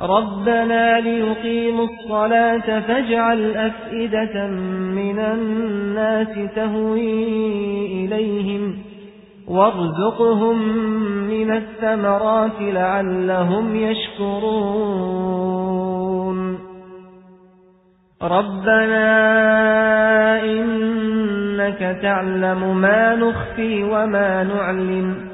ربنا ليقيموا الصلاة فاجعل أفئدة من الناس تهوي إليهم وارزقهم من الثمرات لعلهم يشكرون ربنا إنك تعلم ما نخفي وما نعلم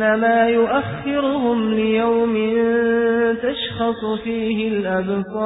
إنما يؤخرهم ليوم تشخص فيه الأبصار.